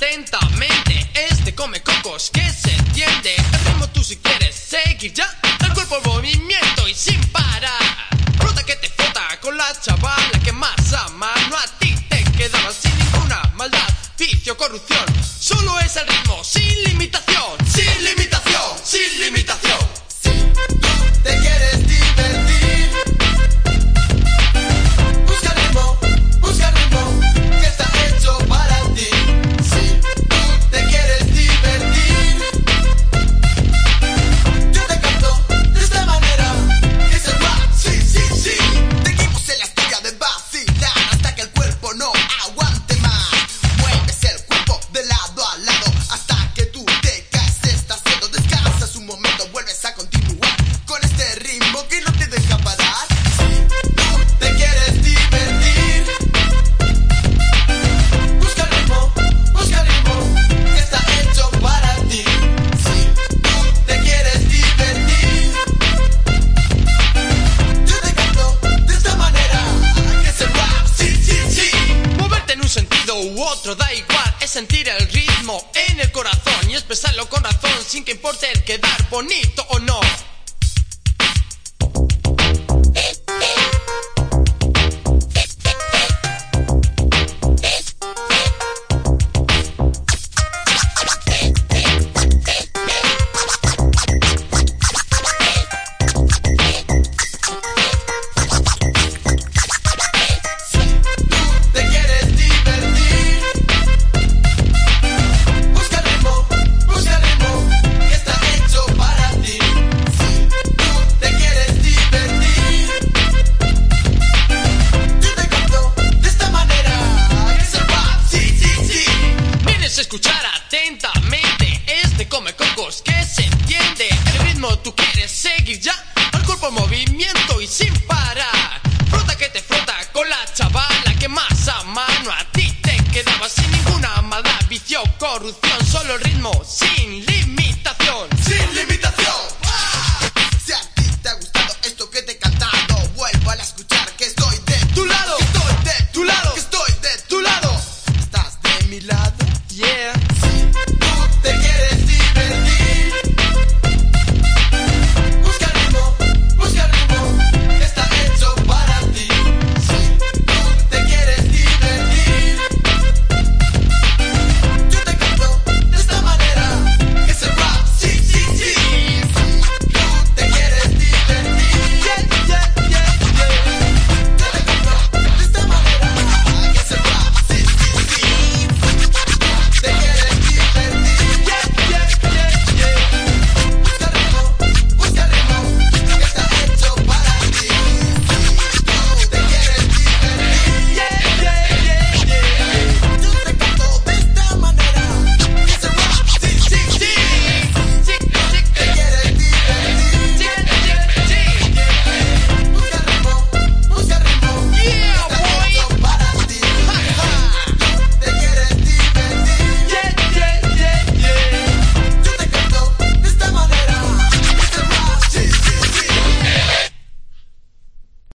atentamente este come cocos que se entiende. El ritmo tú si quieres seguir ya, el cuerpo en movimiento y sin parar. Fruta que te frota con la chavala que más a mano a ti te quedaba sin ninguna maldad, vicio, corrupción. Solo es el ritmo sin otro da igual, es sentir el ritmo en el corazón y expresarlo con razón sin que importe el quedar bonito o no. Tú quieres seguir ya, al cuerpo en movimiento y sin parar. Frota que te frota con la chavala que más a mano a ti te quedaba sin ninguna maldad, vicio, corrupción, solo el ritmo sin